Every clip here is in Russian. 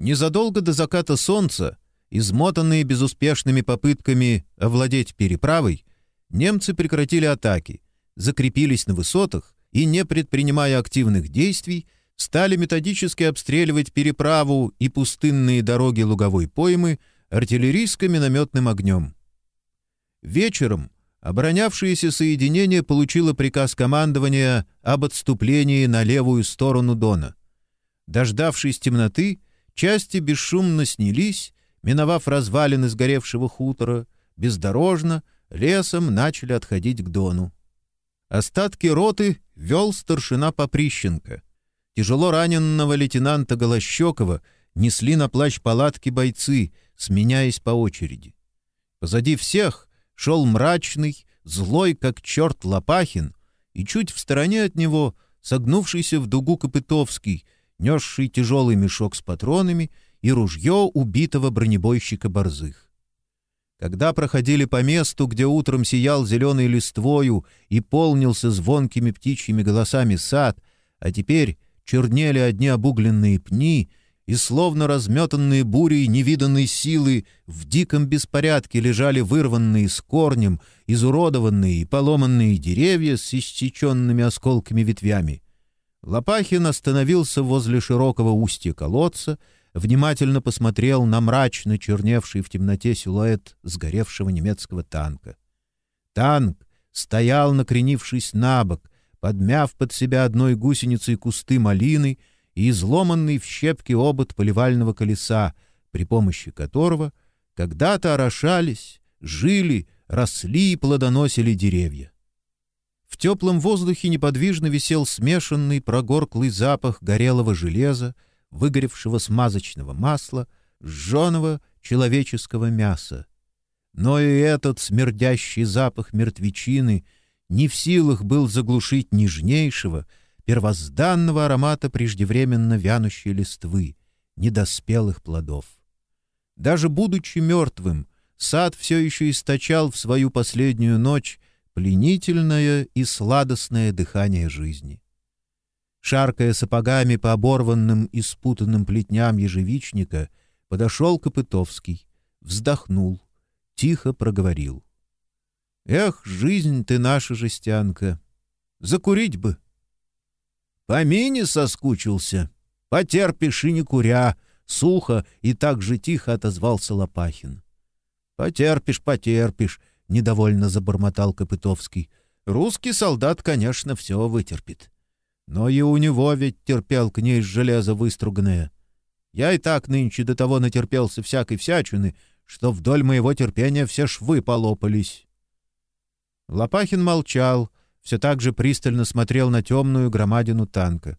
Незадолго до заката солнца, измотанные безуспешными попытками овладеть переправой, немцы прекратили атаки, закрепились на высотах и, не предпринимая активных действий, стали методически обстреливать переправу и пустынные дороги луговой поймы артиллерийско-минометным огнем. Вечером оборонявшееся соединение получило приказ командования об отступлении на левую сторону Дона. Дождавшись темноты, части бесшумно снялись, миновав развалины сгоревшего хутора, бездорожно, лесом начали отходить к Дону. Остатки роты вел старшина Поприщенко. Тяжело раненного лейтенанта Голощекова несли на плащ палатки бойцы, сменяясь по очереди. Позади всех шел мрачный, злой, как черт Лопахин, и чуть в стороне от него согнувшийся в дугу Копытовский, несший тяжелый мешок с патронами и ружье убитого бронебойщика Борзых. Когда проходили по месту, где утром сиял зеленой листвою и полнился звонкими птичьими голосами сад, а теперь чернели одни обугленные пни — и, словно разметанные бурей невиданной силы, в диком беспорядке лежали вырванные с корнем, изуродованные и поломанные деревья с истеченными осколками ветвями. Лопахин остановился возле широкого устья колодца, внимательно посмотрел на мрачно черневший в темноте силуэт сгоревшего немецкого танка. Танк стоял, накренившись на бок, подмяв под себя одной гусеницей кусты малины — и изломанный в щепки обод поливального колеса, при помощи которого когда-то орошались, жили, росли и плодоносили деревья. В теплом воздухе неподвижно висел смешанный прогорклый запах горелого железа, выгоревшего смазочного масла, сжженного человеческого мяса. Но и этот смердящий запах мертвечины не в силах был заглушить нежнейшего, первозданного аромата преждевременно вянущей листвы, недоспелых плодов. Даже будучи мертвым, сад все еще источал в свою последнюю ночь пленительное и сладостное дыхание жизни. Шаркая сапогами по оборванным и спутанным плетням ежевичника, подошел Копытовский, вздохнул, тихо проговорил. «Эх, жизнь ты наша жестянка! Закурить бы!» По мине соскучился. Потерпишь и не куря. Сухо и так же тихо отозвался Лопахин. Потерпишь, потерпишь, недовольно забормотал Копытовский. Русский солдат, конечно, все вытерпит. Но и у него ведь терпел к ней железо выструганное. Я и так нынче до того натерпелся всякой всячины, что вдоль моего терпения все швы полопались. Лопахин молчал, все так же пристально смотрел на темную громадину танка.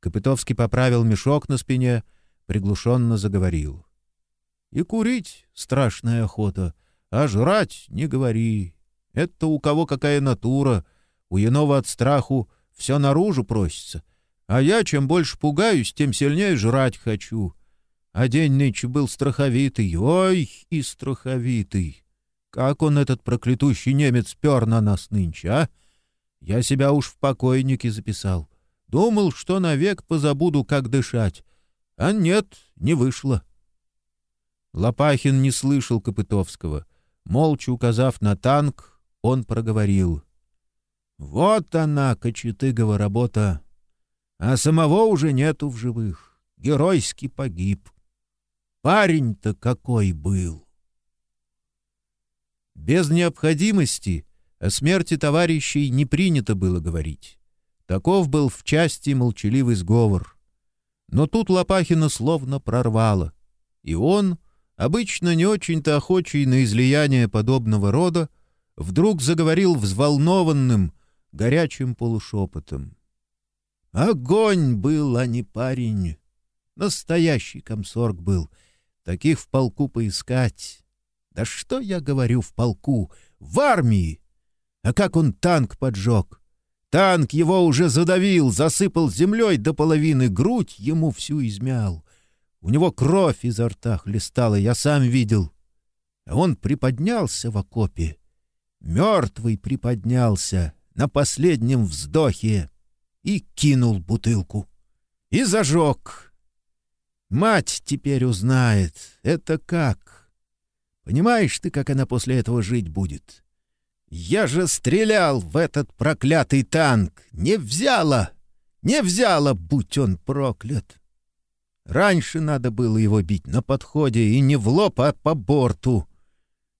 Копытовский поправил мешок на спине, приглушенно заговорил. — И курить — страшная охота, а жрать — не говори. Это у кого какая натура, у иного от страху все наружу просится. А я чем больше пугаюсь, тем сильнее жрать хочу. А день нынче был страховитый, ой, и страховитый. Как он, этот проклятущий немец, пер на нас нынче, а? — я себя уж в покойнике записал. Думал, что навек позабуду, как дышать. А нет, не вышло. Лопахин не слышал Копытовского. Молча указав на танк, он проговорил. «Вот она, Кочетыгова работа. А самого уже нету в живых. Геройски погиб. Парень-то какой был!» Без необходимости о смерти товарищей не принято было говорить. Таков был в части молчаливый сговор. Но тут Лопахина словно прорвало, и он, обычно не очень-то охочий на излияние подобного рода, вдруг заговорил взволнованным, горячим полушепотом. Огонь был, а не парень. Настоящий комсорг был. Таких в полку поискать. Да что я говорю в полку? В армии! А как он танк поджег? Танк его уже задавил, засыпал землей до половины, грудь ему всю измял. У него кровь изо рта хлестала, я сам видел. А он приподнялся в окопе. Мертвый приподнялся на последнем вздохе и кинул бутылку. И зажег. Мать теперь узнает. Это как? Понимаешь ты, как она после этого жить будет? Я же стрелял в этот проклятый танк. Не взяла! Не взяла, будь он проклят! Раньше надо было его бить на подходе и не в лоб, а по борту.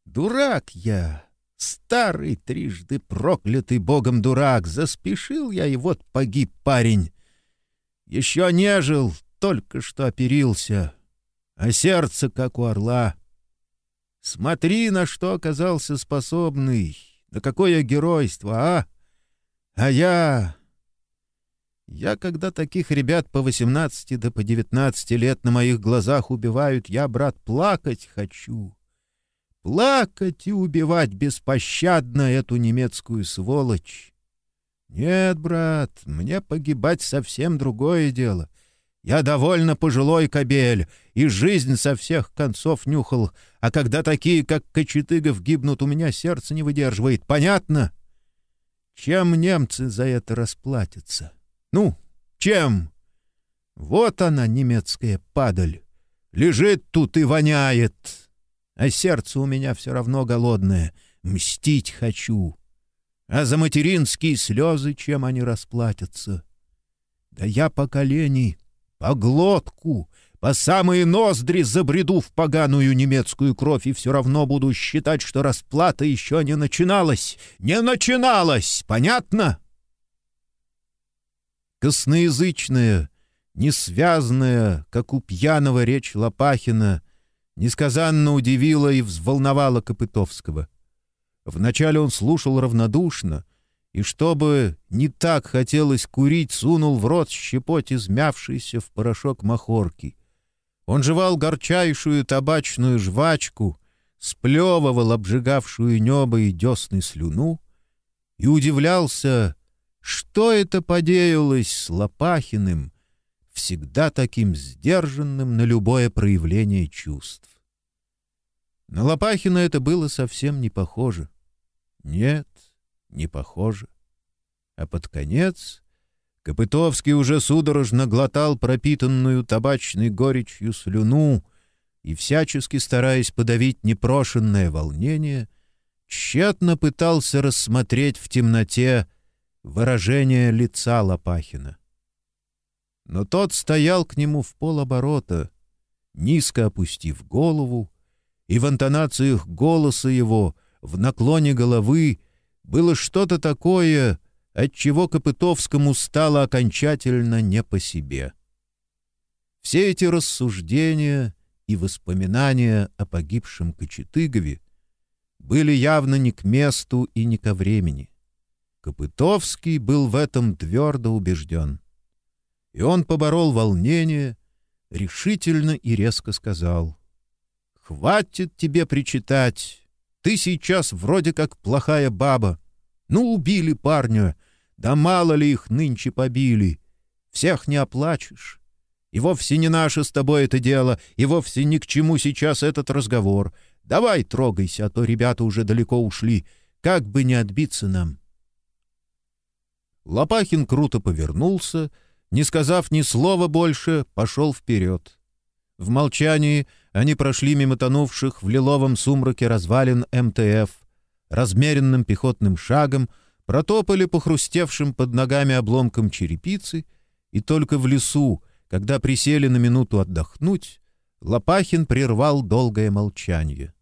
Дурак я! Старый, трижды проклятый богом дурак! Заспешил я, и вот погиб парень. Еще не жил, только что оперился, а сердце, как у орла. Смотри, на что оказался способный, на какое геройство, а? А я... Я, когда таких ребят по 18 да по 19 лет на моих глазах убивают, я, брат, плакать хочу. Плакать и убивать беспощадно эту немецкую сволочь. Нет, брат, мне погибать совсем другое дело. Я довольно пожилой кобель, и жизнь со всех концов нюхал, а когда такие, как Кочетыгов, гибнут, у меня сердце не выдерживает. Понятно? Чем немцы за это расплатятся? Ну, чем? Вот она, немецкая падаль. Лежит тут и воняет. А сердце у меня все равно голодное. Мстить хочу. А за материнские слезы чем они расплатятся? Да я поколений по глотку, по самые ноздри забреду в поганую немецкую кровь и все равно буду считать, что расплата еще не начиналась. Не начиналась! Понятно? Косноязычная, несвязная, как у пьяного речь Лопахина, несказанно удивила и взволновала Копытовского. Вначале он слушал равнодушно — и чтобы не так хотелось курить, сунул в рот щепоть измявшийся в порошок махорки. Он жевал горчайшую табачную жвачку, сплевывал обжигавшую небо и десны слюну и удивлялся, что это подеялось с Лопахиным, всегда таким сдержанным на любое проявление чувств. На Лопахина это было совсем не похоже. Нет, не похоже. А под конец Копытовский уже судорожно глотал пропитанную табачной горечью слюну и, всячески стараясь подавить непрошенное волнение, тщетно пытался рассмотреть в темноте выражение лица Лопахина. Но тот стоял к нему в полоборота, низко опустив голову, и в интонациях голоса его, в наклоне головы было что-то такое, от чего Копытовскому стало окончательно не по себе. Все эти рассуждения и воспоминания о погибшем Кочетыгове были явно не к месту и не ко времени. Копытовский был в этом твердо убежден. И он поборол волнение, решительно и резко сказал, «Хватит тебе причитать, ты сейчас вроде как плохая баба. Ну, убили парня. Да мало ли их нынче побили. Всех не оплачешь. И вовсе не наше с тобой это дело, и вовсе ни к чему сейчас этот разговор. Давай трогайся, а то ребята уже далеко ушли. Как бы не отбиться нам. Лопахин круто повернулся, не сказав ни слова больше, пошел вперед. В молчании они прошли мимо тонувших в лиловом сумраке развалин МТФ, размеренным пехотным шагом протопали по хрустевшим под ногами обломкам черепицы, и только в лесу, когда присели на минуту отдохнуть, Лопахин прервал долгое молчание.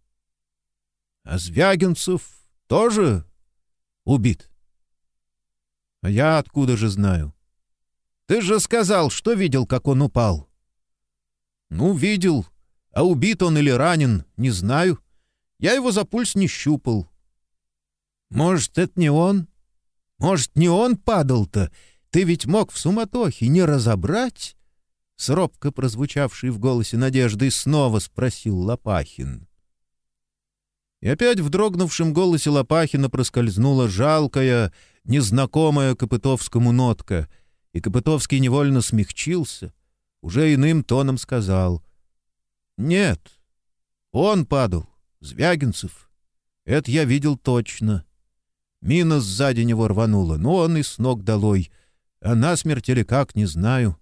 — А Звягинцев тоже убит? — А я откуда же знаю? — Ты же сказал, что видел, как он упал. — Ну, видел, а убит он или ранен, не знаю. Я его за пульс не щупал. Может, это не он? Может, не он падал-то? Ты ведь мог в суматохе не разобрать? С робко прозвучавшей в голосе надежды снова спросил Лопахин. И опять в дрогнувшем голосе Лопахина проскользнула жалкая, незнакомая Копытовскому нотка, и Копытовский невольно смягчился, уже иным тоном сказал — нет, он падал, Звягинцев. Это я видел точно. Мина сзади него рванула, но он и с ног долой. А насмерть или как, не знаю.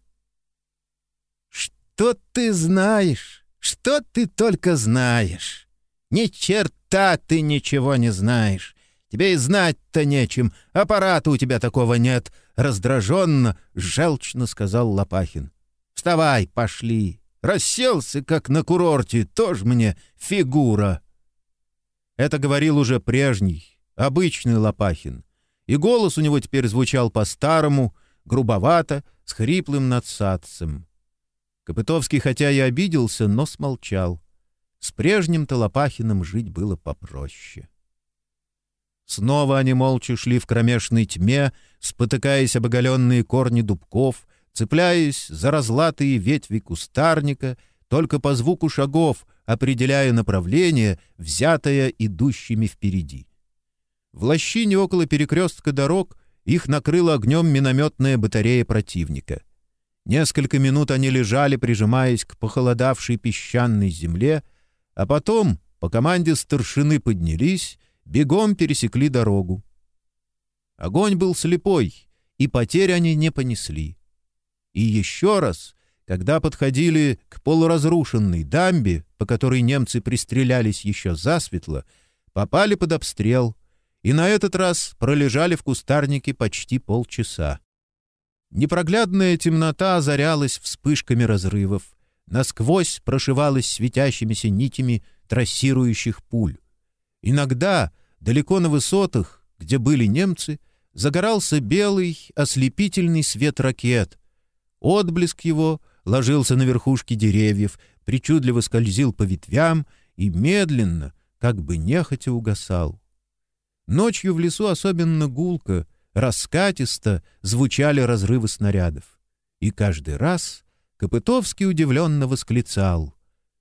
что ты знаешь? Что ты только знаешь? Ни черта ты ничего не знаешь. Тебе и знать-то нечем. Аппарата у тебя такого нет. Раздраженно, желчно сказал Лопахин. Вставай, пошли. Расселся, как на курорте, тоже мне фигура. Это говорил уже прежний, обычный Лопахин. И голос у него теперь звучал по-старому, грубовато, с хриплым надсадцем. Копытовский хотя и обиделся, но смолчал. С прежним-то Лопахиным жить было попроще. Снова они молча шли в кромешной тьме, спотыкаясь об оголенные корни дубков, цепляясь за разлатые ветви кустарника, только по звуку шагов, определяя направление, взятое идущими впереди. В лощине около перекрестка дорог их накрыла огнем минометная батарея противника. Несколько минут они лежали, прижимаясь к похолодавшей песчаной земле, а потом, по команде старшины поднялись, бегом пересекли дорогу. Огонь был слепой, и потерь они не понесли. И еще раз, когда подходили к полуразрушенной дамбе, по которой немцы пристрелялись еще засветло, попали под обстрел и на этот раз пролежали в кустарнике почти полчаса. Непроглядная темнота озарялась вспышками разрывов, насквозь прошивалась светящимися нитями трассирующих пуль. Иногда, далеко на высотах, где были немцы, загорался белый, ослепительный свет ракет. Отблеск его ложился на верхушки деревьев, причудливо скользил по ветвям и медленно, как бы нехотя угасал. Ночью в лесу особенно гулко, раскатисто звучали разрывы снарядов. И каждый раз Копытовский удивленно восклицал.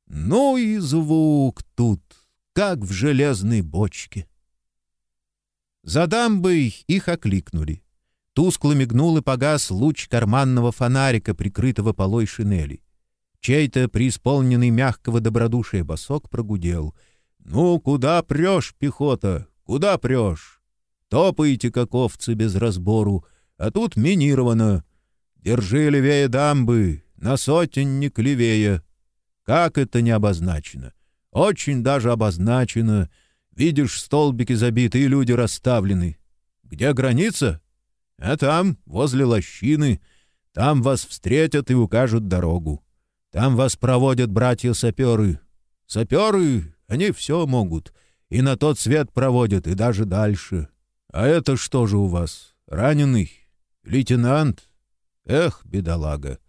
«Ну и звук тут!» Как в железной бочке. За дамбой их окликнули. Тускло мигнул и погас луч карманного фонарика, прикрытого полой шинели. Чей-то, преисполненный мягкого добродушия босок, прогудел. «Ну, куда прешь, пехота? Куда прешь? Топаете, как овцы, без разбору, а тут минировано. Держи левее дамбы, на сотенник левее. Как это не обозначено? Очень даже обозначено. Видишь, столбики забиты и люди расставлены. Где граница? А там, возле лощины. Там вас встретят и укажут дорогу. Там вас проводят братья-саперы. Саперы, они все могут. И на тот свет проводят, и даже дальше. А это что же у вас? Раненый? Лейтенант? Эх, бедолага,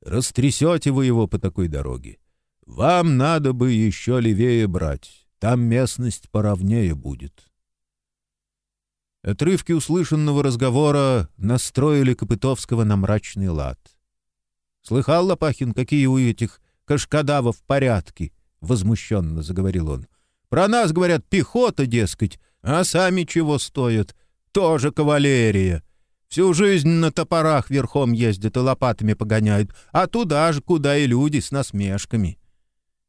растрясете вы его по такой дороге. Вам надо бы еще левее брать. Там местность поровнее будет. Отрывки услышанного разговора настроили Копытовского на мрачный лад. «Слыхал, Лопахин, какие у этих кашкадавов порядки?» — возмущенно заговорил он. «Про нас, говорят, пехота, дескать, а сами чего стоят? Тоже кавалерия. Всю жизнь на топорах верхом ездят и лопатами погоняют, а туда же, куда и люди с насмешками.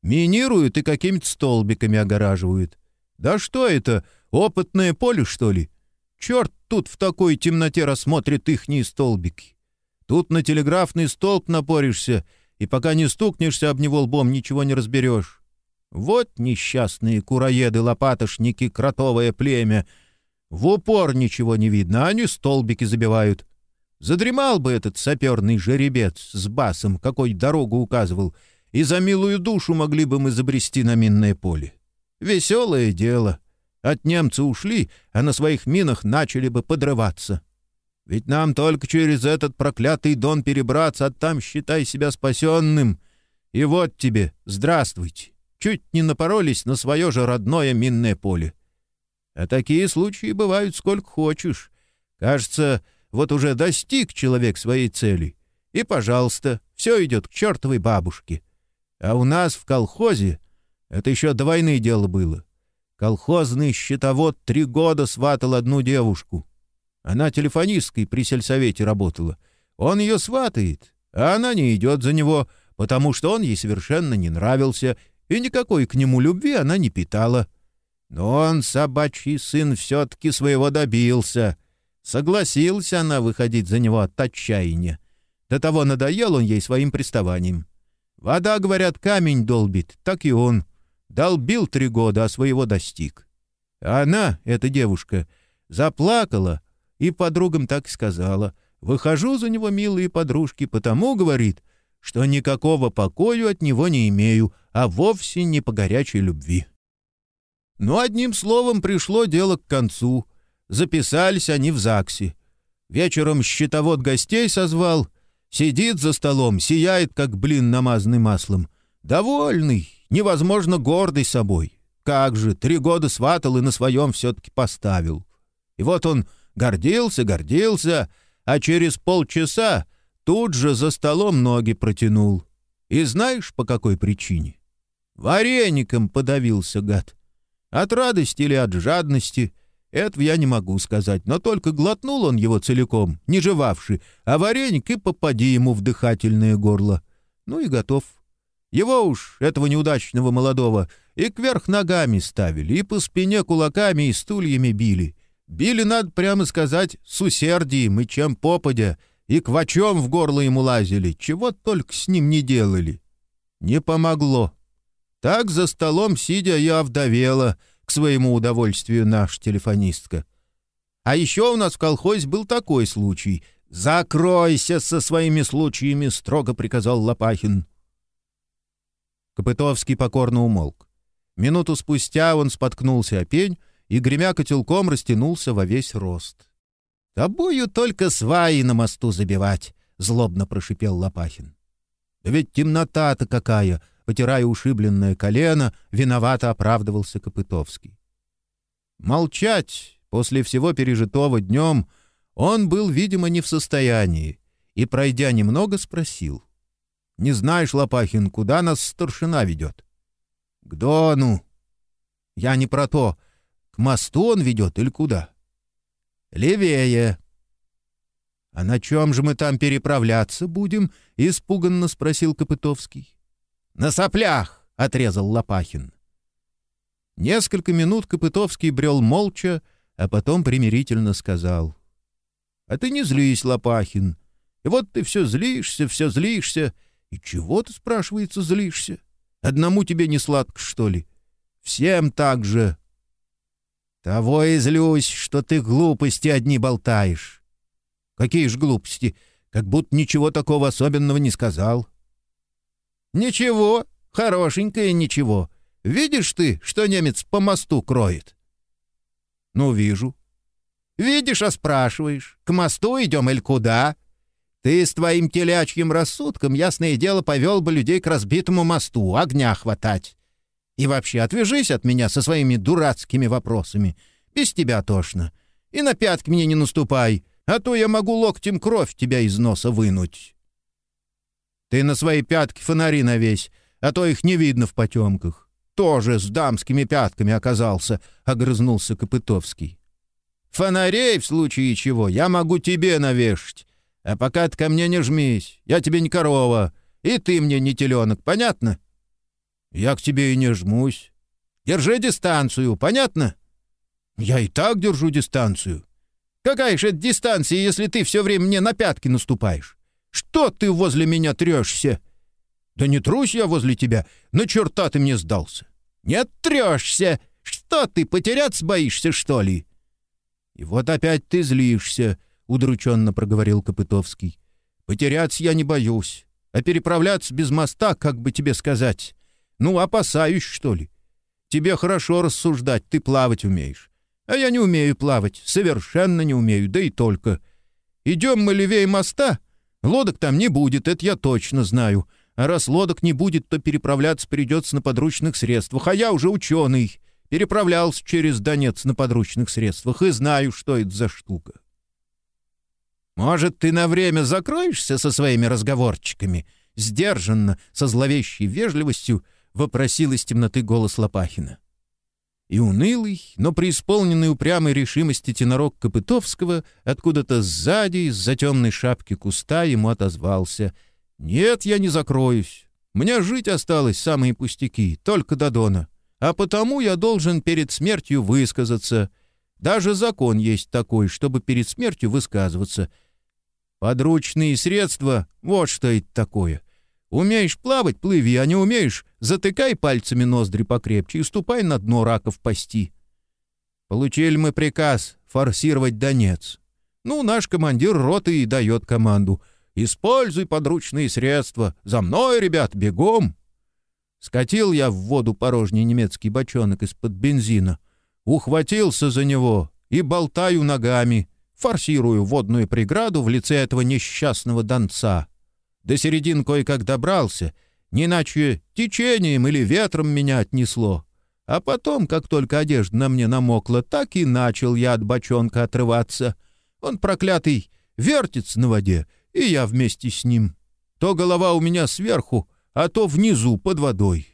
Минируют и какими-то столбиками огораживают. Да что это, опытное поле, что ли? Черт тут в такой темноте рассмотрит ихние столбики. Тут на телеграфный столб напоришься, и пока не стукнешься об него лбом, ничего не разберешь. Вот несчастные кураеды-лопатошники, кротовое племя. В упор ничего не видно, а они столбики забивают. Задремал бы этот саперный жеребец с басом, какой дорогу указывал — и за милую душу могли бы мы забрести на минное поле. Веселое дело. От немца ушли, а на своих минах начали бы подрываться. Ведь нам только через этот проклятый дон перебраться, а там считай себя спасенным. И вот тебе, здравствуйте. Чуть не напоролись на свое же родное минное поле. А такие случаи бывают сколько хочешь. Кажется, вот уже достиг человек своей цели. И, пожалуйста, все идет к чертовой бабушке. А у нас в колхозе это еще до войны дело было. Колхозный счетовод три года сватал одну девушку. Она телефонисткой при сельсовете работала. Он ее сватает, а она не идет за него, потому что он ей совершенно не нравился, и никакой к нему любви она не питала. Но он, собачий сын, все-таки своего добился. Согласился она выходить за него от отчаяния. До того надоел он ей своим приставанием. Вода, говорят, камень долбит, так и он. Долбил три года, а своего достиг. Она, эта девушка, заплакала и подругам так сказала. «Выхожу за него, милые подружки, потому, — говорит, — что никакого покою от него не имею, а вовсе не по горячей любви». Но одним словом пришло дело к концу. Записались они в ЗАГСе. Вечером счетовод гостей созвал. Сидит за столом, сияет, как блин, намазанный маслом. Довольный, невозможно гордый собой. Как же, три года сватал и на своем все-таки поставил. И вот он гордился, гордился, а через полчаса тут же за столом ноги протянул. И знаешь, по какой причине? Вареником подавился гад. От радости или от жадности — этого я не могу сказать, но только глотнул он его целиком, не жевавший, а вареник и попади ему в дыхательное горло. Ну и готов. Его уж, этого неудачного молодого, и кверх ногами ставили, и по спине кулаками и стульями били. Били, надо прямо сказать, с усердием и чем попадя, и квачом в горло ему лазили, чего только с ним не делали. Не помогло. Так за столом сидя я овдовела — к своему удовольствию наш телефонистка. А еще у нас в колхозе был такой случай. «Закройся со своими случаями», — строго приказал Лопахин. Копытовский покорно умолк. Минуту спустя он споткнулся о пень и, гремя котелком, растянулся во весь рост. «Тобою только сваи на мосту забивать», — злобно прошипел Лопахин. «Да ведь темнота-то какая!» Потирая ушибленное колено, виновато оправдывался Копытовский. Молчать после всего пережитого днем он был, видимо, не в состоянии, и, пройдя немного, спросил. — Не знаешь, Лопахин, куда нас старшина ведет? — К Дону. — Я не про то. К мосту он ведет или куда? — Левее. — А на чем же мы там переправляться будем? — испуганно спросил Копытовский. «На соплях!» — отрезал Лопахин. Несколько минут Копытовский брел молча, а потом примирительно сказал. «А ты не злись, Лопахин. И вот ты все злишься, все злишься. И чего ты, спрашивается, злишься? Одному тебе не сладко, что ли? Всем так же». «Того и злюсь, что ты глупости одни болтаешь». «Какие ж глупости? Как будто ничего такого особенного не сказал». «Ничего, хорошенькое ничего. Видишь ты, что немец по мосту кроет?» «Ну, вижу». «Видишь, а спрашиваешь, к мосту идем или куда?» «Ты с твоим телячьим рассудком, ясное дело, повел бы людей к разбитому мосту, огня хватать. И вообще, отвяжись от меня со своими дурацкими вопросами. Без тебя тошно. И на пятки мне не наступай, а то я могу локтем кровь тебя из носа вынуть». Ты на свои пятки фонари навесь, а то их не видно в потемках. Тоже с дамскими пятками оказался, — огрызнулся Копытовский. Фонарей, в случае чего, я могу тебе навешать. А пока ты ко мне не жмись, я тебе не корова, и ты мне не теленок, понятно? Я к тебе и не жмусь. Держи дистанцию, понятно? Я и так держу дистанцию. Какая же это дистанция, если ты все время мне на пятки наступаешь? Что ты возле меня трешься?» «Да не трусь я возле тебя. На черта ты мне сдался». «Не трешься! Что ты, потеряться боишься, что ли?» «И вот опять ты злишься», — удрученно проговорил Копытовский. «Потеряться я не боюсь, а переправляться без моста, как бы тебе сказать. Ну, опасаюсь, что ли. Тебе хорошо рассуждать, ты плавать умеешь. А я не умею плавать, совершенно не умею, да и только. Идем мы левее моста, Лодок там не будет, это я точно знаю. А раз лодок не будет, то переправляться придется на подручных средствах. А я уже ученый. Переправлялся через Донец на подручных средствах и знаю, что это за штука. «Может, ты на время закроешься со своими разговорчиками?» Сдержанно, со зловещей вежливостью, вопросил из темноты голос Лопахина. И унылый, но преисполненный упрямой решимости тенорок Копытовского откуда-то сзади, из-за темной шапки куста, ему отозвался. «Нет, я не закроюсь. Мне жить осталось самые пустяки, только до Дона. А потому я должен перед смертью высказаться. Даже закон есть такой, чтобы перед смертью высказываться. Подручные средства — вот что это такое. Умеешь плавать — плыви, а не умеешь — затыкай пальцами ноздри покрепче и ступай на дно раков пасти. Получили мы приказ форсировать Донец. Ну, наш командир роты и дает команду. «Используй подручные средства! За мной, ребят, бегом!» Скатил я в воду порожний немецкий бочонок из-под бензина, ухватился за него и болтаю ногами, форсирую водную преграду в лице этого несчастного донца. До середин кое-как добрался, не иначе течением или ветром меня отнесло. А потом, как только одежда на мне намокла, так и начал я от бочонка отрываться. Он, проклятый, вертится на воде, и я вместе с ним. То голова у меня сверху, а то внизу, под водой.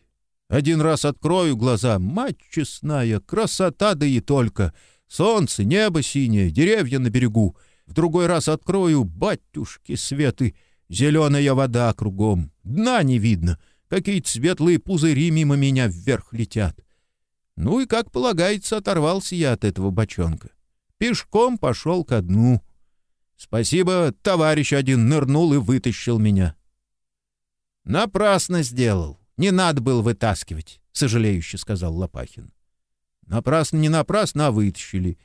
Один раз открою глаза, мать честная, красота да и только. Солнце, небо синее, деревья на берегу. В другой раз открою, батюшки светы, зеленая вода кругом. Дна не видно, какие-то светлые пузыри мимо меня вверх летят. Ну и, как полагается, оторвался я от этого бочонка. Пешком пошел ко дну. Спасибо, товарищ один нырнул и вытащил меня. «Напрасно сделал. Не надо было вытаскивать», — сожалеюще сказал Лопахин. «Напрасно, не напрасно, а вытащили.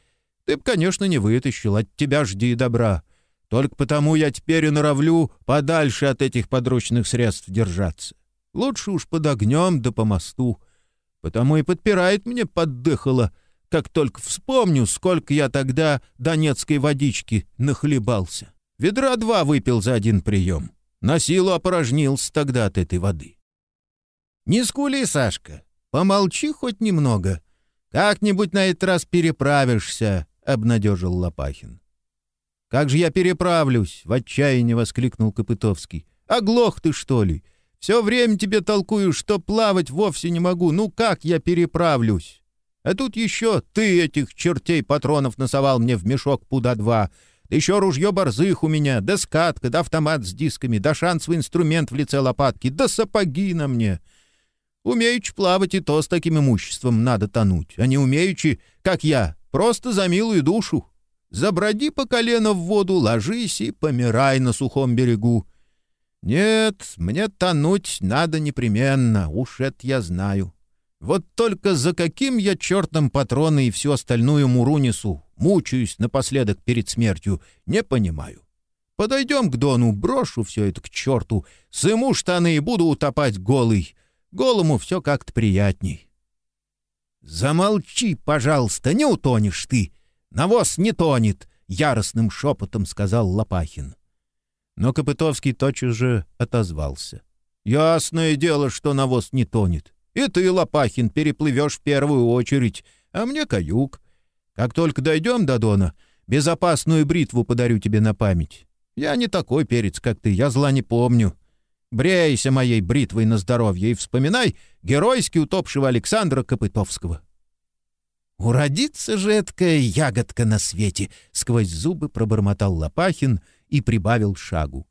Ты б, конечно, не вытащил. От тебя жди добра. Только потому я теперь и норовлю подальше от этих подручных средств держаться. Лучше уж под огнем да по мосту. Потому и подпирает мне поддыхало, как только вспомню, сколько я тогда донецкой водички нахлебался. Ведра два выпил за один прием. На силу опорожнился тогда от этой воды. «Не скули, Сашка, помолчи хоть немного. Как-нибудь на этот раз переправишься», — обнадежил Лопахин. «Как же я переправлюсь?» — в отчаянии воскликнул Копытовский. «Оглох ты, что ли? Все время тебе толкую, что плавать вовсе не могу. Ну как я переправлюсь? А тут еще ты этих чертей патронов насовал мне в мешок пуда два. Да еще ружье борзых у меня, да скатка, да автомат с дисками, да шансовый инструмент в лице лопатки, да сапоги на мне. Умеючи плавать, и то с таким имуществом надо тонуть, а не умеючи, как я, просто за милую душу. Заброди по колено в воду, ложись и помирай на сухом берегу. Нет, мне тонуть надо непременно, уж это я знаю. Вот только за каким я чертом патроны и всю остальную муру несу, мучаюсь напоследок перед смертью, не понимаю. Подойдем к Дону, брошу все это к черту, сыму штаны и буду утопать голый. Голому все как-то приятней. «Замолчи, пожалуйста, не утонешь ты! Навоз не тонет!» — яростным шепотом сказал Лопахин. Но Копытовский тотчас же отозвался. «Ясное дело, что навоз не тонет. И ты, Лопахин, переплывешь в первую очередь, а мне каюк. Как только дойдем до Дона, безопасную бритву подарю тебе на память. Я не такой перец, как ты, я зла не помню. Брейся моей бритвой на здоровье и вспоминай геройски утопшего Александра Копытовского». «Уродится же эткая ягодка на свете!» — сквозь зубы пробормотал Лопахин и прибавил шагу.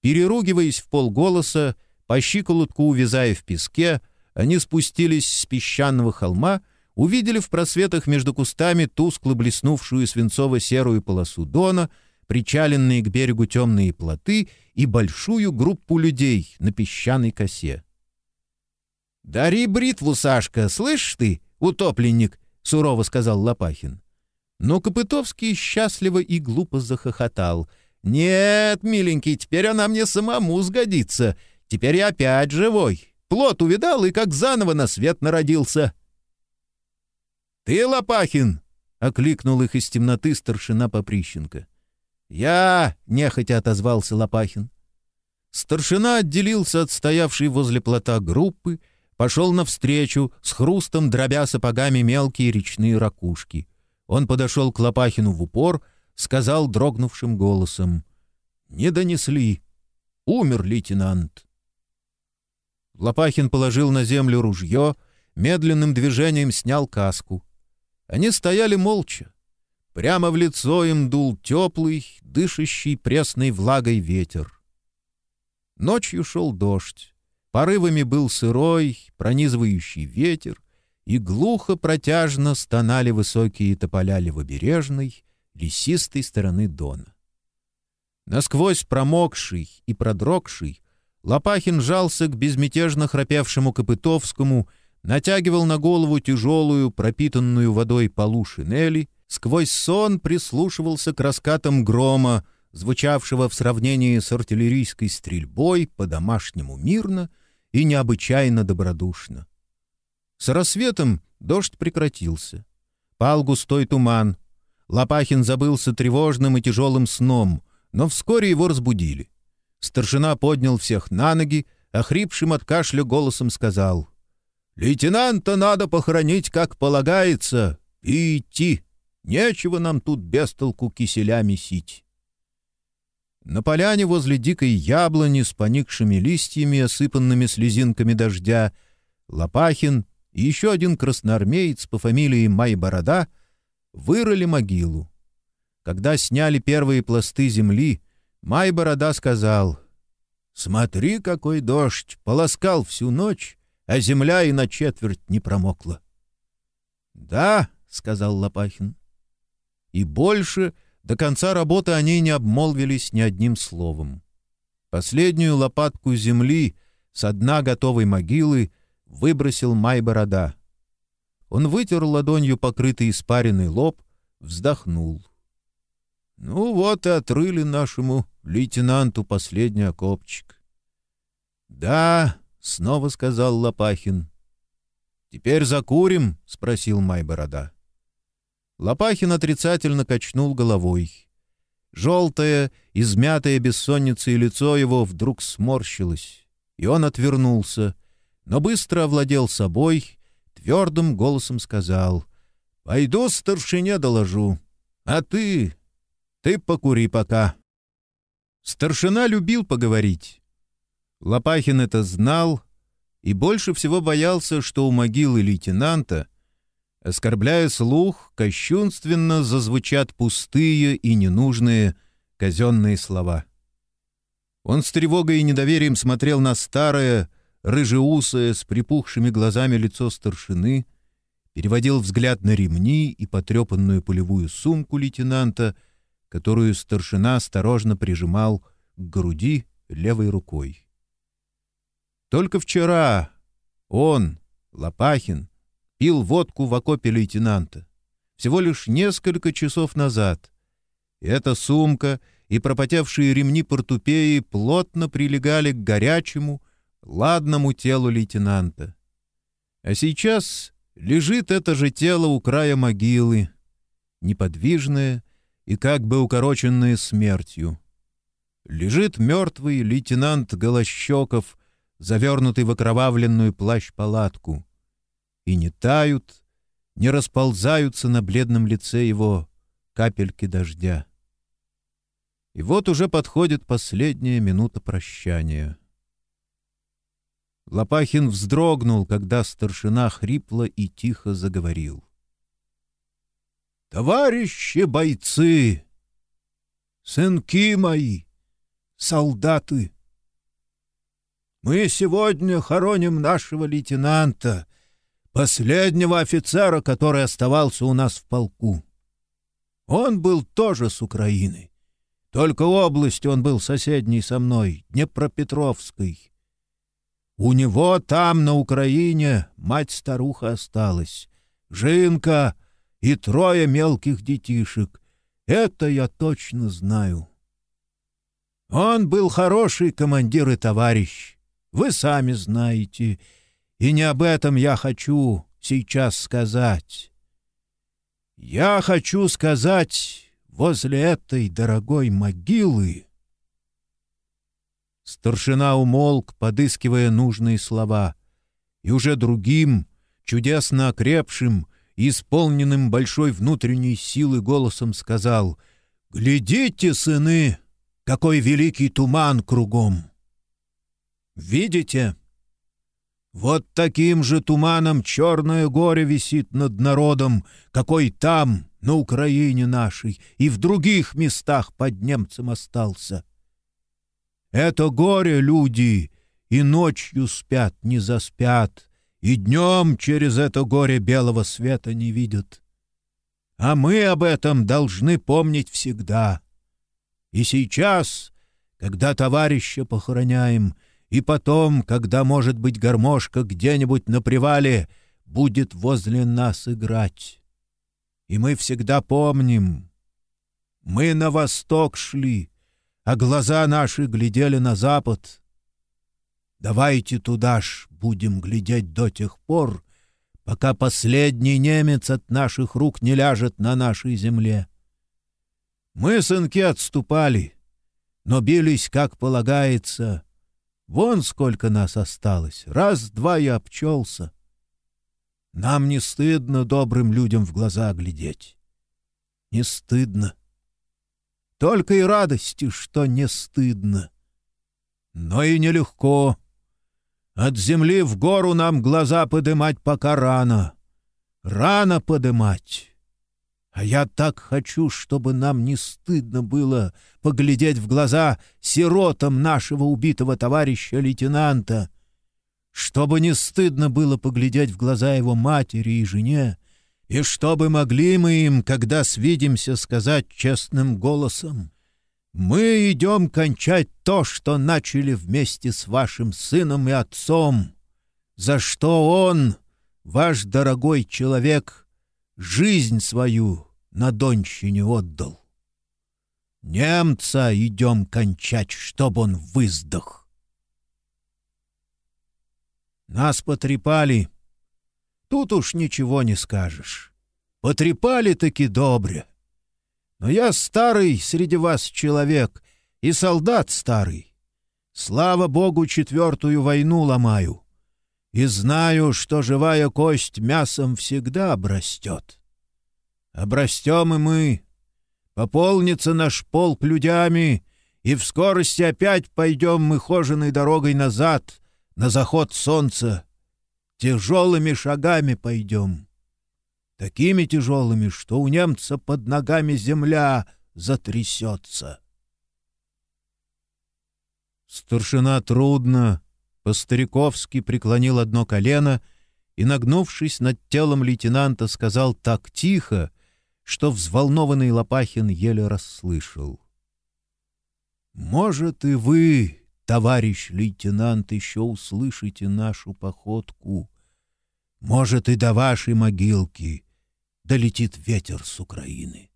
Переругиваясь в полголоса, по щиколотку увязая в песке, они спустились с песчаного холма — увидели в просветах между кустами тускло блеснувшую свинцово-серую полосу дона, причаленные к берегу темные плоты и большую группу людей на песчаной косе. «Дари бритву, Сашка, слышишь ты, утопленник?» — сурово сказал Лопахин. Но Копытовский счастливо и глупо захохотал. «Нет, миленький, теперь она мне самому сгодится. Теперь я опять живой. Плод увидал и как заново на свет народился». «Ты, Лопахин!» — окликнул их из темноты старшина Поприщенко. «Я!» — нехотя отозвался Лопахин. Старшина отделился от стоявшей возле плота группы, пошел навстречу, с хрустом дробя сапогами мелкие речные ракушки. Он подошел к Лопахину в упор, сказал дрогнувшим голосом. «Не донесли. Умер лейтенант». Лопахин положил на землю ружье, медленным движением снял каску. Они стояли молча. Прямо в лицо им дул теплый, дышащий пресной влагой ветер. Ночью шел дождь. Порывами был сырой, пронизывающий ветер, и глухо протяжно стонали высокие тополя левобережной, лесистой стороны Дона. Насквозь промокший и продрогший, Лопахин жался к безмятежно храпевшему Копытовскому, натягивал на голову тяжелую, пропитанную водой полу шинели, сквозь сон прислушивался к раскатам грома, звучавшего в сравнении с артиллерийской стрельбой по-домашнему мирно и необычайно добродушно. С рассветом дождь прекратился. Пал густой туман. Лопахин забылся тревожным и тяжелым сном, но вскоре его разбудили. Старшина поднял всех на ноги, охрипшим от кашля голосом сказал. «Лейтенанта надо похоронить, как полагается, и идти. Нечего нам тут без толку киселя месить». На поляне возле дикой яблони с поникшими листьями, осыпанными слезинками дождя, Лопахин и еще один красноармеец по фамилии Майборода вырыли могилу. Когда сняли первые пласты земли, Майборода сказал, «Смотри, какой дождь! Полоскал всю ночь, а земля и на четверть не промокла». «Да», — сказал Лопахин. И больше до конца работы они не обмолвились ни одним словом. Последнюю лопатку земли с дна готовой могилы выбросил Майборода. Он вытер ладонью покрытый испаренный лоб, вздохнул. Ну вот и отрыли нашему лейтенанту последний окопчик. — Да, — снова сказал Лопахин. — Теперь закурим? — спросил Майборода. Лопахин отрицательно качнул головой. Желтое, измятое бессонницей лицо его вдруг сморщилось, и он отвернулся, но быстро овладел собой, твердым голосом сказал — Пойду старшине доложу. А ты ты покури пока. Старшина любил поговорить. Лопахин это знал и больше всего боялся, что у могилы лейтенанта, оскорбляя слух, кощунственно зазвучат пустые и ненужные казенные слова. Он с тревогой и недоверием смотрел на старое, рыжеусое, с припухшими глазами лицо старшины, переводил взгляд на ремни и потрепанную полевую сумку лейтенанта — которую старшина осторожно прижимал к груди левой рукой. Только вчера он, Лопахин, пил водку в окопе лейтенанта. Всего лишь несколько часов назад. И эта сумка и пропотевшие ремни портупеи плотно прилегали к горячему, ладному телу лейтенанта. А сейчас лежит это же тело у края могилы, неподвижное, и как бы укороченные смертью. Лежит мертвый лейтенант Голощеков, завернутый в окровавленную плащ-палатку, и не тают, не расползаются на бледном лице его капельки дождя. И вот уже подходит последняя минута прощания. Лопахин вздрогнул, когда старшина хрипло и тихо заговорил. Товарищи бойцы, сынки мои, солдаты, мы сегодня хороним нашего лейтенанта, последнего офицера, который оставался у нас в полку. Он был тоже с Украины. Только область он был соседней со мной, Днепропетровской. У него там, на Украине, мать-старуха осталась. Жинка и трое мелких детишек. Это я точно знаю. Он был хороший командир и товарищ. Вы сами знаете. И не об этом я хочу сейчас сказать. Я хочу сказать возле этой дорогой могилы... Старшина умолк, подыскивая нужные слова, и уже другим, чудесно окрепшим, исполненным большой внутренней силы голосом сказал «Глядите, сыны, какой великий туман кругом! Видите? Вот таким же туманом черное горе висит над народом, какой там, на Украине нашей, и в других местах под немцем остался. Это горе люди и ночью спят, не заспят, и днем через это горе белого света не видят. А мы об этом должны помнить всегда. И сейчас, когда товарища похороняем, И потом, когда, может быть, гармошка где-нибудь на привале будет возле нас играть. И мы всегда помним, мы на восток шли, а глаза наши глядели на запад. Давайте туда ж будем глядеть до тех пор, пока последний немец от наших рук не ляжет на нашей земле. Мы, сынки, отступали, но бились, как полагается. Вон сколько нас осталось. Раз-два я обчелся. Нам не стыдно добрым людям в глаза глядеть. Не стыдно. Только и радости, что не стыдно. Но и нелегко. От земли в гору нам глаза подымать пока рано. Рано подымать. А я так хочу, чтобы нам не стыдно было поглядеть в глаза сиротам нашего убитого товарища лейтенанта, чтобы не стыдно было поглядеть в глаза его матери и жене, и чтобы могли мы им, когда свидимся, сказать честным голосом, «Мы идем кончать то, что начали вместе с вашим сыном и отцом, за что он, ваш дорогой человек, жизнь свою на Донщине отдал. Немца идем кончать, чтоб он выздох. Нас потрепали. Тут уж ничего не скажешь. Потрепали-таки добре. Но я старый среди вас человек и солдат старый. Слава богу, четвертую войну ломаю. И знаю, что живая кость мясом всегда обрастет. Обрастем и мы. Пополнится наш полк людями, и в скорости опять пойдем мы хоженой дорогой назад, на заход солнца. Тяжелыми шагами пойдем. Такими тяжелыми, что у немца под ногами земля затрясется. Старшина трудно, по-стариковски преклонил одно колено и, нагнувшись над телом лейтенанта, сказал так тихо, что взволнованный Лопахин еле расслышал. «Может, и вы, товарищ лейтенант, еще услышите нашу походку. Может, и до вашей могилки долетит ветер с Украины».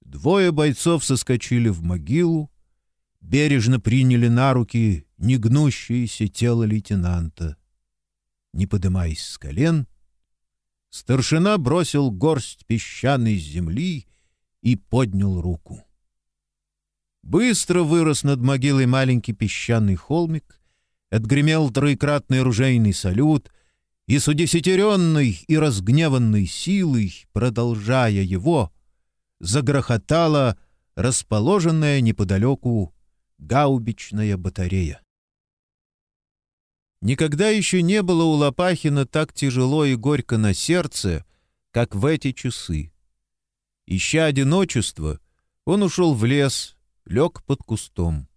Двое бойцов соскочили в могилу, бережно приняли на руки негнущееся тело лейтенанта. Не подымаясь с колен, Старшина бросил горсть песчаной земли и поднял руку. Быстро вырос над могилой маленький песчаный холмик, отгремел троекратный ружейный салют, и с удесятеренной и разгневанной силой, продолжая его, загрохотала расположенная неподалеку гаубичная батарея. Никогда еще не было у Лопахина так тяжело и горько на сердце, как в эти часы. Ища одиночество, он ушел в лес, лег под кустом.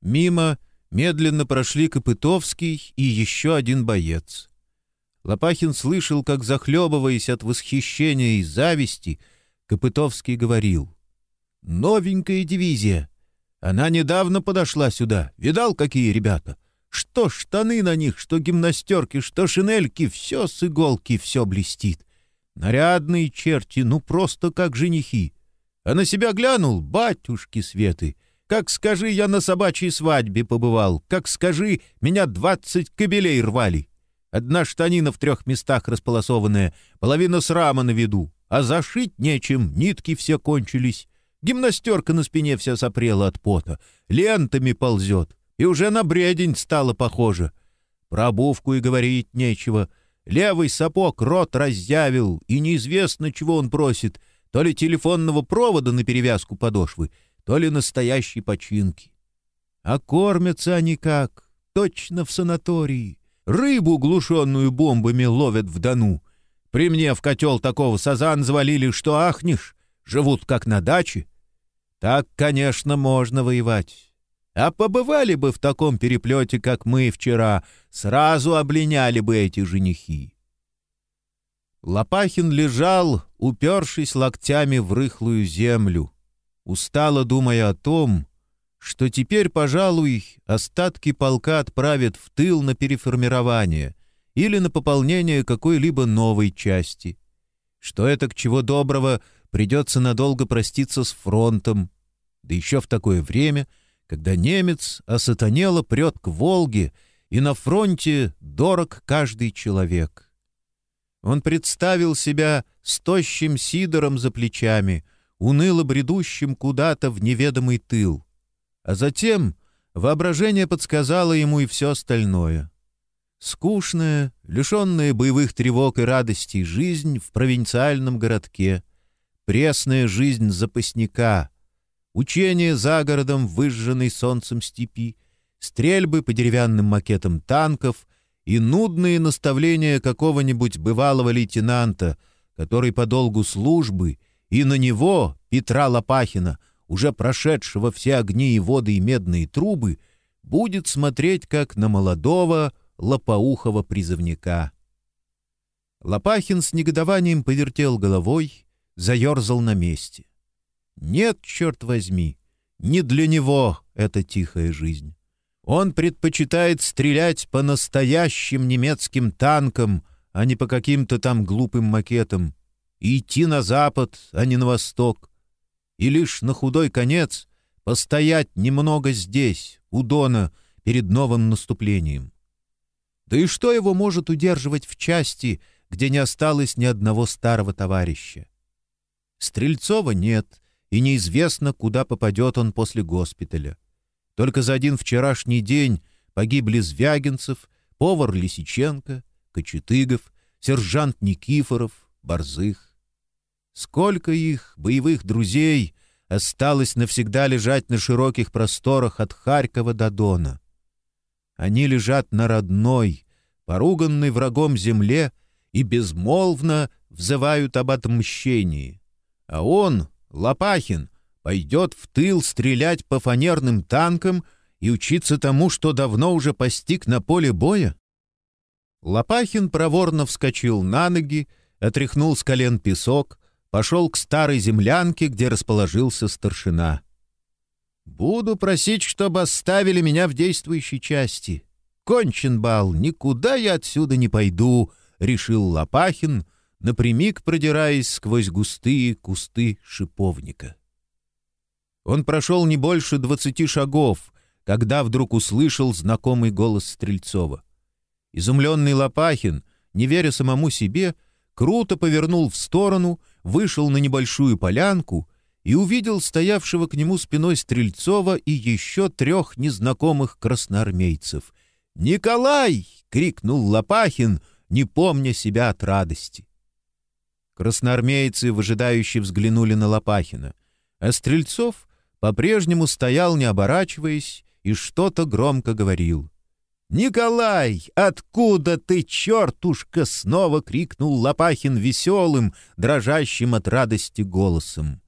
Мимо медленно прошли Копытовский и еще один боец. Лопахин слышал, как, захлебываясь от восхищения и зависти, Копытовский говорил. «Новенькая дивизия. Она недавно подошла сюда. Видал, какие ребята? Что штаны на них, что гимнастерки, что шинельки, все с иголки, все блестит. Нарядные черти, ну просто как женихи. А на себя глянул, батюшки Светы. Как скажи, я на собачьей свадьбе побывал. Как скажи, меня двадцать кобелей рвали. Одна штанина в трех местах располосованная, половина срама на виду. А зашить нечем, нитки все кончились. Гимнастерка на спине вся сопрела от пота, лентами ползет и уже на бредень стало похоже. Про обувку и говорить нечего. Левый сапог рот разъявил, и неизвестно, чего он просит, то ли телефонного провода на перевязку подошвы, то ли настоящей починки. А кормятся они как? Точно в санатории. Рыбу, глушенную бомбами, ловят в Дону. При мне в котел такого сазан завалили, что ахнешь. Живут как на даче. Так, конечно, можно воевать. А побывали бы в таком переплете, как мы вчера, сразу облиняли бы эти женихи. Лопахин лежал, упершись локтями в рыхлую землю, устало думая о том, что теперь, пожалуй, остатки полка отправят в тыл на переформирование или на пополнение какой-либо новой части, что это к чего доброго придется надолго проститься с фронтом, да еще в такое время, когда немец осатанело прет к Волге, и на фронте дорог каждый человек. Он представил себя с тощим сидором за плечами, уныло бредущим куда-то в неведомый тыл. А затем воображение подсказало ему и все остальное. Скучная, лишенная боевых тревог и радостей жизнь в провинциальном городке, пресная жизнь запасника, учение за городом выжженной солнцем степи, стрельбы по деревянным макетам танков и нудные наставления какого-нибудь бывалого лейтенанта, который по долгу службы и на него, Петра Лопахина, уже прошедшего все огни и воды и медные трубы, будет смотреть как на молодого лопоухого призывника. Лопахин с негодованием повертел головой, заерзал на месте. Нет, черт возьми, не для него эта тихая жизнь. Он предпочитает стрелять по настоящим немецким танкам, а не по каким-то там глупым макетам, и идти на запад, а не на восток, и лишь на худой конец постоять немного здесь, у Дона, перед новым наступлением. Да и что его может удерживать в части, где не осталось ни одного старого товарища? Стрельцова нет, и неизвестно, куда попадет он после госпиталя. Только за один вчерашний день погибли Звягинцев, повар Лисиченко, Кочетыгов, сержант Никифоров, Борзых. Сколько их, боевых друзей, осталось навсегда лежать на широких просторах от Харькова до Дона. Они лежат на родной, поруганной врагом земле и безмолвно взывают об отмщении. А он, Лопахин, пойдет в тыл стрелять по фанерным танкам и учиться тому, что давно уже постиг на поле боя? Лопахин проворно вскочил на ноги, отряхнул с колен песок, пошел к старой землянке, где расположился старшина. «Буду просить, чтобы оставили меня в действующей части. Кончен бал, никуда я отсюда не пойду», — решил Лопахин, напрямик продираясь сквозь густые кусты шиповника. Он прошел не больше двадцати шагов, когда вдруг услышал знакомый голос Стрельцова. Изумленный Лопахин, не веря самому себе, круто повернул в сторону, вышел на небольшую полянку и увидел стоявшего к нему спиной Стрельцова и еще трех незнакомых красноармейцев. «Николай!» — крикнул Лопахин, не помня себя от радости. Красноармейцы выжидающе взглянули на Лопахина, а Стрельцов по-прежнему стоял, не оборачиваясь, и что-то громко говорил. «Николай, откуда ты, чертушка?» — снова крикнул Лопахин веселым, дрожащим от радости голосом.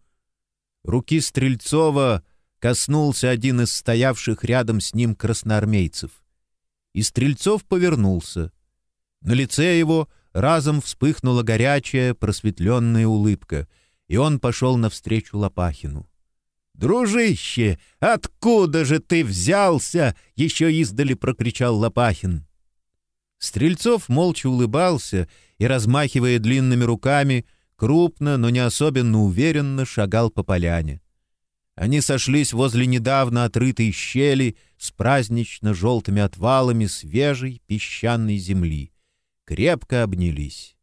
Руки Стрельцова коснулся один из стоявших рядом с ним красноармейцев. И Стрельцов повернулся. На лице его разом вспыхнула горячая, просветленная улыбка, и он пошел навстречу Лопахину. «Дружище, откуда же ты взялся?» — еще издали прокричал Лопахин. Стрельцов молча улыбался и, размахивая длинными руками, крупно, но не особенно уверенно шагал по поляне. Они сошлись возле недавно отрытой щели с празднично-желтыми отвалами свежей песчаной земли. Крепко обнялись.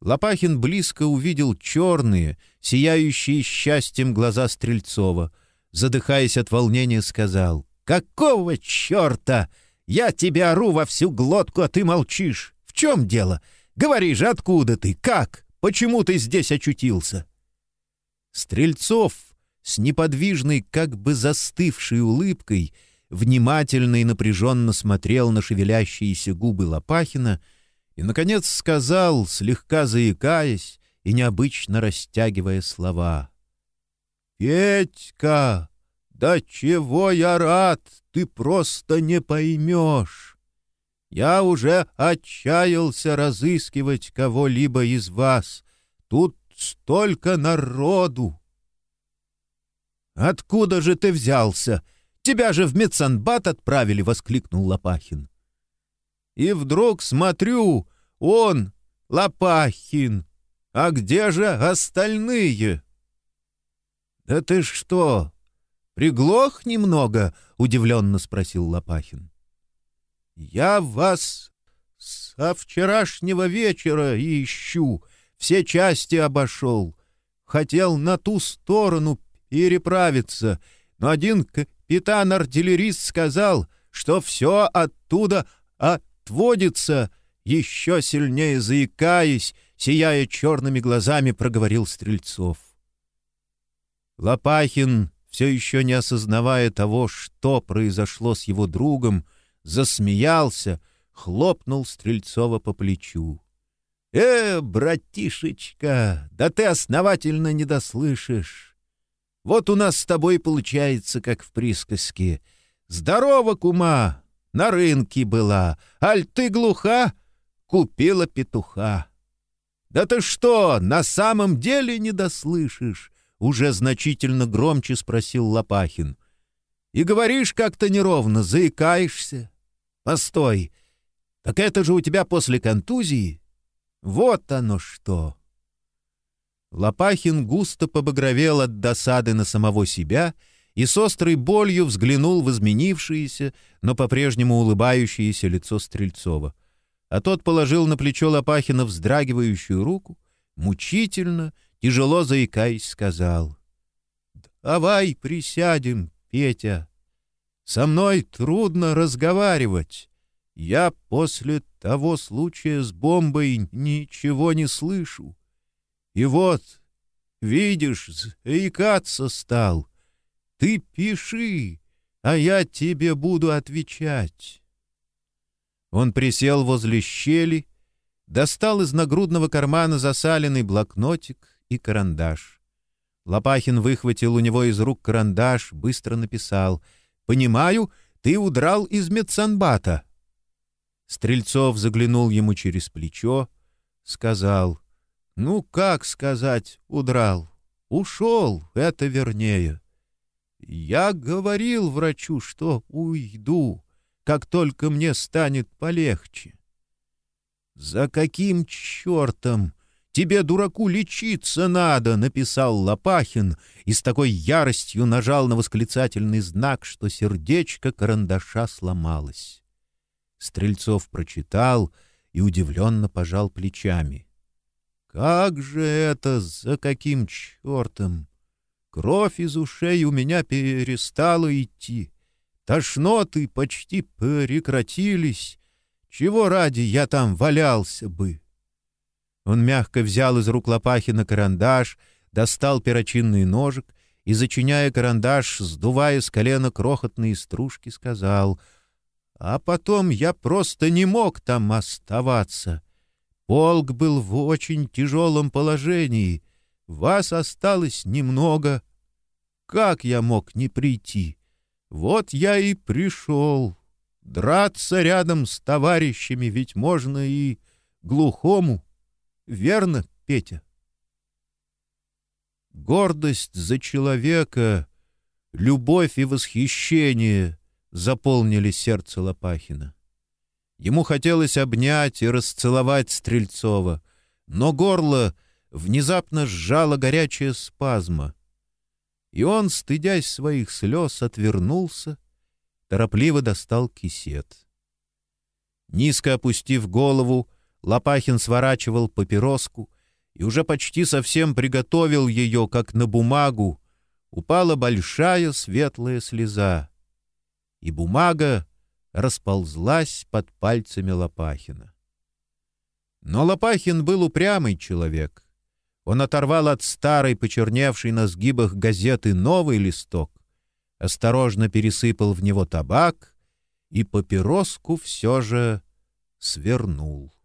Лопахин близко увидел черные, сияющие счастьем глаза Стрельцова. Задыхаясь от волнения, сказал, «Какого черта? Я тебе ору во всю глотку, а ты молчишь. В чем дело? Говори же, откуда ты? Как? Почему ты здесь очутился?» Стрельцов с неподвижной, как бы застывшей улыбкой, внимательно и напряженно смотрел на шевелящиеся губы Лопахина — и, наконец, сказал, слегка заикаясь и необычно растягивая слова. «Петька, да чего я рад, ты просто не поймешь! Я уже отчаялся разыскивать кого-либо из вас. Тут столько народу!» «Откуда же ты взялся?» Тебя же в медсанбат отправили!» — воскликнул Лопахин. И вдруг смотрю, он, Лопахин. А где же остальные? «Да ты что, приглох немного?» — удивленно спросил Лопахин. «Я вас со вчерашнего вечера ищу, все части обошел. Хотел на ту сторону переправиться, но один капитан-артиллерист сказал, что все оттуда отводится, еще сильнее заикаясь, сияя черными глазами, проговорил Стрельцов. Лопахин, все еще не осознавая того, что произошло с его другом, засмеялся, хлопнул Стрельцова по плечу. «Э, братишечка, да ты основательно не дослышишь. Вот у нас с тобой получается, как в присказке. Здорово, кума, на рынке была, аль ты глуха, купила петуха. Да ты что, на самом деле не дослышишь? Уже значительно громче спросил Лопахин. И говоришь как-то неровно, заикаешься. Постой, так это же у тебя после контузии? Вот оно что! Лопахин густо побагровел от досады на самого себя и с острой болью взглянул в изменившееся, но по-прежнему улыбающееся лицо Стрельцова. А тот положил на плечо Лопахина вздрагивающую руку, мучительно, тяжело заикаясь, сказал. «Давай присядем, Петя. Со мной трудно разговаривать. Я после того случая с бомбой ничего не слышу. И вот, видишь, заикаться стал. Ты пиши, а я тебе буду отвечать. Он присел возле щели, достал из нагрудного кармана засаленный блокнотик и карандаш. Лопахин выхватил у него из рук карандаш, быстро написал «Понимаю, ты удрал из медсанбата». Стрельцов заглянул ему через плечо, сказал — ну, как сказать, удрал? Ушел, это вернее. Я говорил врачу, что уйду, как только мне станет полегче. «За каким чертом? Тебе, дураку, лечиться надо!» — написал Лопахин и с такой яростью нажал на восклицательный знак, что сердечко карандаша сломалось. Стрельцов прочитал и удивленно пожал плечами. Как же это, за каким чертом? Кровь из ушей у меня перестала идти. Тошноты почти прекратились. Чего ради я там валялся бы? Он мягко взял из рук Лопахина карандаш, достал перочинный ножик и, зачиняя карандаш, сдувая с колена крохотные стружки, сказал, «А потом я просто не мог там оставаться. Полк был в очень тяжелом положении. Вас осталось немного. Как я мог не прийти? Вот я и пришел. Драться рядом с товарищами ведь можно и глухому. Верно, Петя? Гордость за человека, любовь и восхищение заполнили сердце Лопахина. Ему хотелось обнять и расцеловать Стрельцова, но горло внезапно сжало горячая спазма. И он, стыдясь своих слез, отвернулся, торопливо достал кисет. Низко опустив голову, Лопахин сворачивал папироску и уже почти совсем приготовил ее, как на бумагу, упала большая светлая слеза. И бумага расползлась под пальцами Лопахина. Но Лопахин был упрямый человек. Он оторвал от старой, почерневшей на сгибах газеты новый листок, осторожно пересыпал в него табак и папироску все же свернул.